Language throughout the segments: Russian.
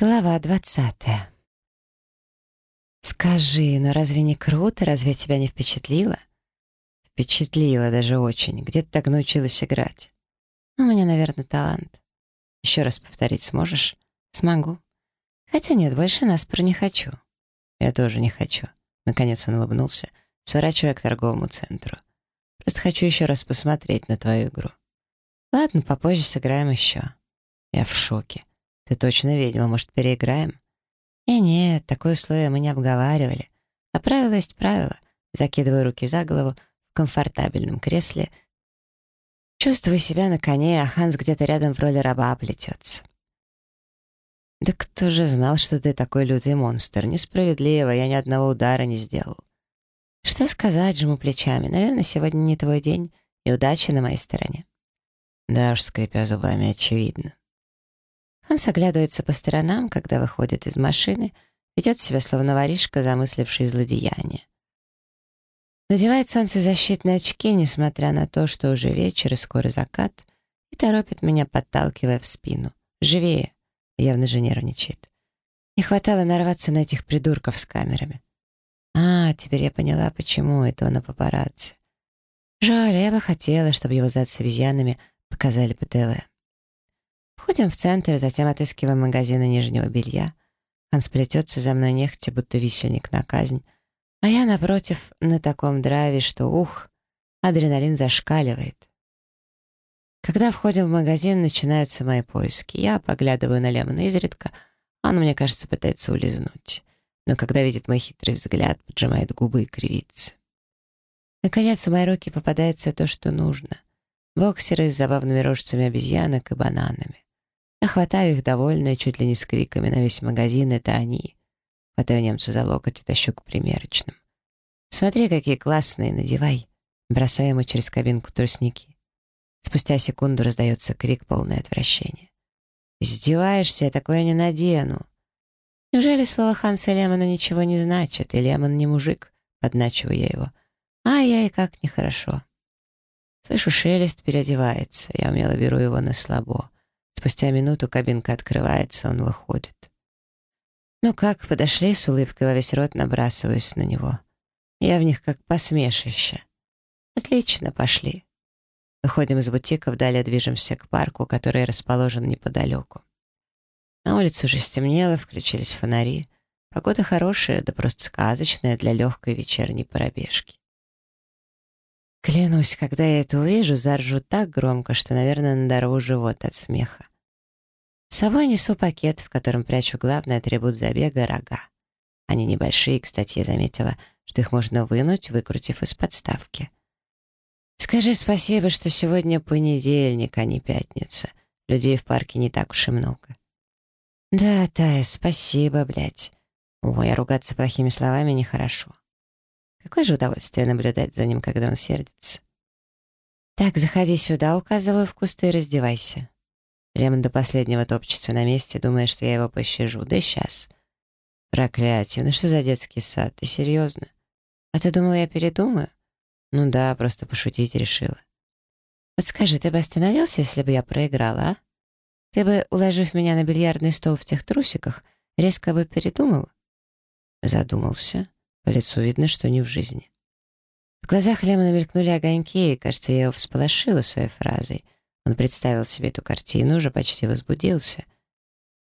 Глава двадцатая. «Скажи, ну разве не круто? Разве тебя не впечатлило?» «Впечатлило даже очень. Где ты так научилась играть?» «У меня, наверное, талант. Еще раз повторить сможешь?» «Смогу. Хотя нет, больше наспор не хочу». «Я тоже не хочу». Наконец он улыбнулся, сворачивая к торговому центру. «Просто хочу еще раз посмотреть на твою игру». «Ладно, попозже сыграем еще». Я в шоке. «Ты точно ведьма, может, переиграем?» «И «Э, нет, такое условие мы не обговаривали. А правило есть правило». Закидываю руки за голову в комфортабельном кресле. Чувствую себя на коне, а Ханс где-то рядом в роли раба плетется. «Да кто же знал, что ты такой лютый монстр? Несправедливо, я ни одного удара не сделал». «Что сказать, жму плечами? Наверное, сегодня не твой день, и удача на моей стороне». Да уж, скрипя зубами, очевидно. Он оглядывается по сторонам, когда выходит из машины, ведет себя словно воришка, замысливший злодеяние. Надевает солнцезащитные очки, несмотря на то, что уже вечер и скоро закат, и торопит меня, подталкивая в спину. «Живее!» — явно же нервничает. Не хватало нарваться на этих придурков с камерами. А, теперь я поняла, почему это на папарацци. Жаль, я бы хотела, чтобы его зад с обезьянами показали по ТВ. Входим в центр, затем отыскиваем магазины нижнего белья. Он сплетется за мной нехотя, будто висельник на казнь. А я, напротив, на таком драйве, что, ух, адреналин зашкаливает. Когда входим в магазин, начинаются мои поиски. Я поглядываю на Лемона изредка, он, мне кажется, пытается улизнуть. Но когда видит мой хитрый взгляд, поджимает губы и кривится. Наконец, в мои руки попадается то, что нужно. Боксеры с забавными рожицами обезьянок и бананами. Я хватаю их довольно, чуть ли не с криками на весь магазин «это они». Хватаю немца за локоть и тащу к примерочным. «Смотри, какие классные, надевай!» Бросаю ему через кабинку трустники. Спустя секунду раздается крик, полное отвращение. «Издеваешься? Я такое не надену!» Неужели слово Ханса Лемона ничего не значит, и Лемон не мужик? Подначиваю я его. Ай-яй, как нехорошо. Слышу, шелест переодевается. Я умело беру его на слабо. Спустя минуту кабинка открывается, он выходит. Ну как, подошли с улыбкой во весь рот, набрасываюсь на него. Я в них как посмешище. Отлично, пошли. Выходим из бутиков, далее движемся к парку, который расположен неподалеку. На улице уже стемнело, включились фонари. Погода хорошая, да просто сказочная для легкой вечерней пробежки. Клянусь, когда я это увижу, заржу так громко, что, наверное, надорву живот от смеха. С собой несу пакет, в котором прячу главный атрибут забега — рога. Они небольшие, кстати, я заметила, что их можно вынуть, выкрутив из подставки. Скажи спасибо, что сегодня понедельник, а не пятница. Людей в парке не так уж и много. Да, Тая, спасибо, блядь. Ой, а ругаться плохими словами нехорошо. Какое же удовольствие наблюдать за ним, когда он сердится. «Так, заходи сюда, указываю в кусты раздевайся». Лемон до последнего топчется на месте, думая, что я его пощажу. Да сейчас. Проклятие, ну что за детский сад? Ты серьезно? А ты думала, я передумаю? Ну да, просто пошутить решила. Вот скажи, ты бы остановился, если бы я проиграла, а? Ты бы, уложив меня на бильярдный стол в тех трусиках, резко бы передумал? Задумался. По лицу видно, что не в жизни. В глазах Лемона мелькнули огоньки, и, кажется, я его всполошила своей фразой. Он представил себе эту картину, уже почти возбудился.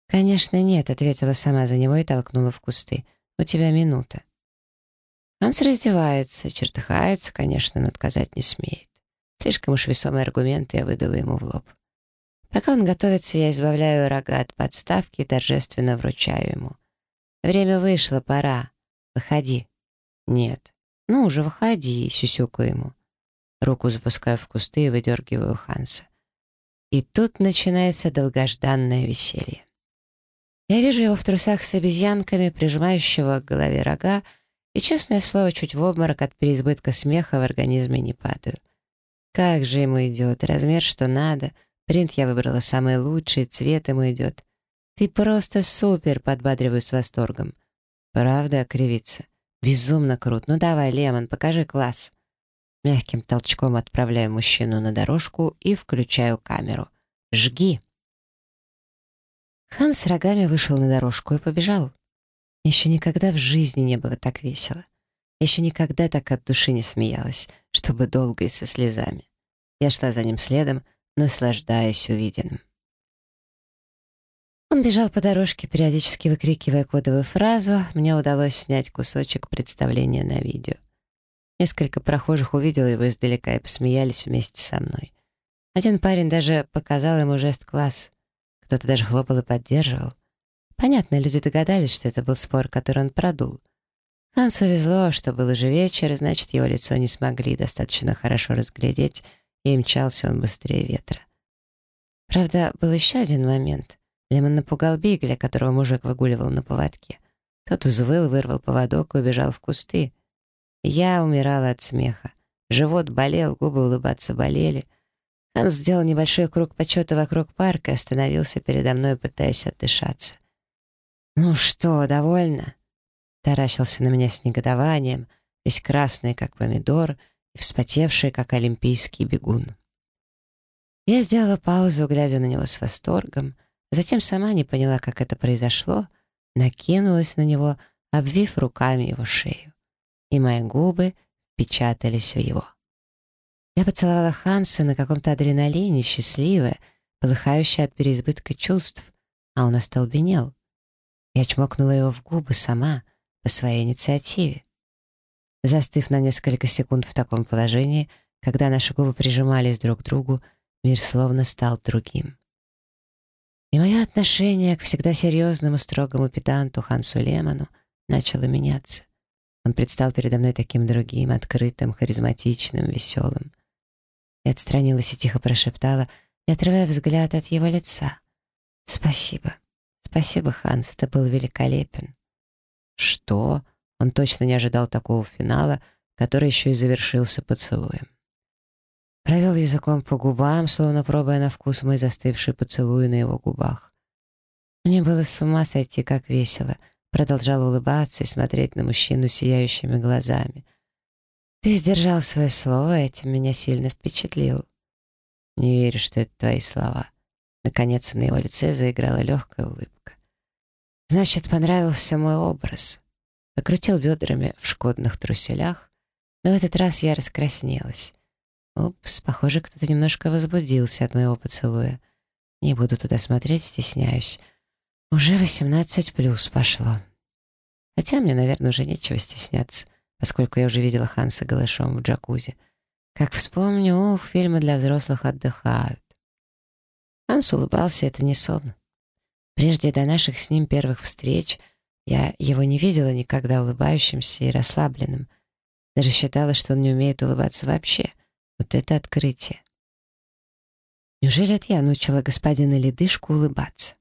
«Конечно, нет», — ответила сама за него и толкнула в кусты. «У тебя минута». Ханс раздевается, чертыхается, конечно, но отказать не смеет. Слишком уж весомый аргумент я выдала ему в лоб. Пока он готовится, я избавляю рога от подставки и торжественно вручаю ему. Время вышло, пора. Выходи. «Нет». «Ну уже, выходи», — сюсюкаю ему. Руку запускаю в кусты и выдергиваю Ханса. И тут начинается долгожданное веселье. Я вижу его в трусах с обезьянками, прижимающего к голове рога, и, честное слово, чуть в обморок от переизбытка смеха в организме не падаю. Как же ему идет, размер что надо, принт я выбрала самый лучший, цвет ему идет. Ты просто супер, подбадриваю с восторгом. Правда, кривится. Безумно крут. Ну давай, Лемон, покажи класс. Мягким толчком отправляю мужчину на дорожку и включаю камеру. Жги. Хан с рогами вышел на дорожку и побежал. Еще никогда в жизни не было так весело. Еще никогда так от души не смеялась, чтобы долго и со слезами. Я шла за ним следом, наслаждаясь увиденным. Он бежал по дорожке, периодически выкрикивая кодовую фразу. Мне удалось снять кусочек представления на видео. Несколько прохожих увидела его издалека и посмеялись вместе со мной. Один парень даже показал ему жест класс. Кто-то даже хлопал и поддерживал. Понятно, люди догадались, что это был спор, который он продул. Хансу везло, что был уже вечер, и значит, его лицо не смогли достаточно хорошо разглядеть, и мчался он быстрее ветра. Правда, был еще один момент. Лемон напугал Бигля, которого мужик выгуливал на поводке. Тот взвыл, вырвал поводок и убежал в кусты. Я умирала от смеха. Живот болел, губы улыбаться болели. Ханс сделал небольшой круг почета вокруг парка и остановился передо мной, пытаясь отдышаться. «Ну что, довольно?» Таращился на меня с негодованием, весь красный, как помидор, и вспотевший, как олимпийский бегун. Я сделала паузу, глядя на него с восторгом, затем сама не поняла, как это произошло, накинулась на него, обвив руками его шею. И мои губы впечатались в его. Я поцеловала Ханса на каком-то адреналине, счастливая, полыхающая от переизбытка чувств, а он остолбенел. Я чмокнула его в губы сама, по своей инициативе. Застыв на несколько секунд в таком положении, когда наши губы прижимались друг к другу, мир словно стал другим. И мое отношение к всегда серьезному, строгому педанту Хансу Лемону начало меняться. Он предстал передо мной таким другим, открытым, харизматичным, веселым. Я отстранилась и тихо прошептала, не отрывая взгляд от его лица. «Спасибо. Спасибо, Ханс, ты был великолепен». «Что?» Он точно не ожидал такого финала, который еще и завершился поцелуем. Провел языком по губам, словно пробуя на вкус мой застывший поцелуй на его губах. Мне было с ума сойти, как весело. Продолжал улыбаться и смотреть на мужчину сияющими глазами. Ты сдержал свое слово, этим меня сильно впечатлил. Не верю, что это твои слова. Наконец на его лице заиграла легкая улыбка. Значит, понравился мой образ. Покрутил бедрами в шкодных труселях, но в этот раз я раскраснелась. Упс, похоже, кто-то немножко возбудился от моего поцелуя. Не буду туда смотреть, стесняюсь. Уже восемнадцать плюс пошло. Хотя мне, наверное, уже нечего стесняться поскольку я уже видела Ханса голышом в джакузи. Как вспомню, ох, фильмы для взрослых отдыхают. Ханс улыбался, это не сон. Прежде до наших с ним первых встреч я его не видела никогда улыбающимся и расслабленным. Даже считала, что он не умеет улыбаться вообще. Вот это открытие. Неужели это я научила господина Ледышку улыбаться?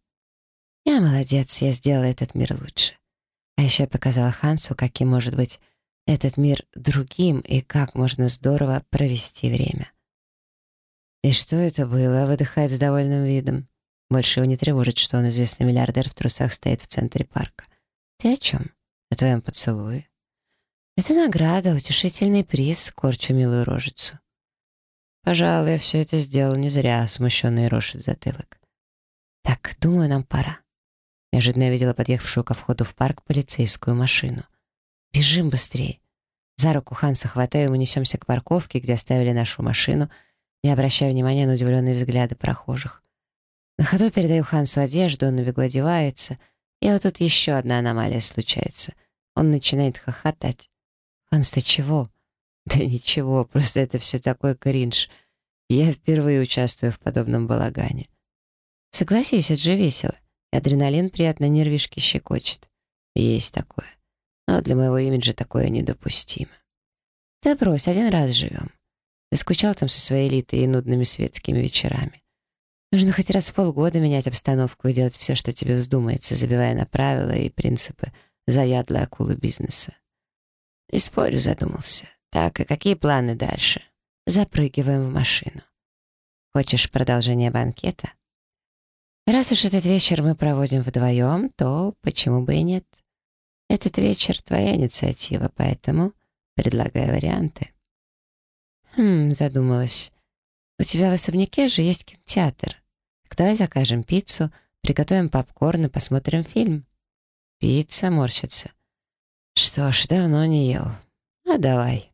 Я молодец, я сделала этот мир лучше. А еще я показала Хансу, каким может быть этот мир другим и как можно здорово провести время. И что это было, выдыхает с довольным видом. Больше его не тревожит, что он известный миллиардер в трусах стоит в центре парка. Ты о чем? О твоем поцелуе? Это награда, утешительный приз, корчу милую рожицу. Пожалуй, я все это сделал не зря, смущенный рошит затылок. Так, думаю, нам пора. Неожиданно видела подъехавшую ко входу в парк полицейскую машину — Бежим быстрее. За руку Ханса хватаю, мы несемся к парковке, где оставили нашу машину, не обращая внимания на удивленные взгляды прохожих. На ходу передаю Хансу одежду, он на бегу одевается, и вот тут еще одна аномалия случается. Он начинает хохотать. «Ханс, ты чего?» «Да ничего, просто это все такой кринж. Я впервые участвую в подобном балагане». «Согласись, это же весело. И адреналин приятно нервишки щекочет. Есть такое но для моего имиджа такое недопустимо. Да брось, один раз живем. Ты скучал там со своей элитой и нудными светскими вечерами. Нужно хоть раз в полгода менять обстановку и делать все, что тебе вздумается, забивая на правила и принципы заядлой акулы бизнеса. И спорю, задумался. Так, и какие планы дальше? Запрыгиваем в машину. Хочешь продолжение банкета? Раз уж этот вечер мы проводим вдвоем, то почему бы и нет? Этот вечер — твоя инициатива, поэтому предлагай варианты». «Хм», — задумалась. «У тебя в особняке же есть кинотеатр. Так давай закажем пиццу, Приготовим попкорн и посмотрим фильм. Пицца морщится. Что ж, давно не ел. А давай.